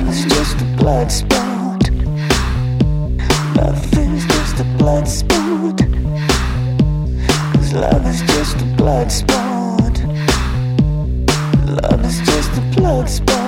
Nothing's just a blood spot. Nothing's just a blood spot. Cause love is just a blood spot. Love is just a blood spot.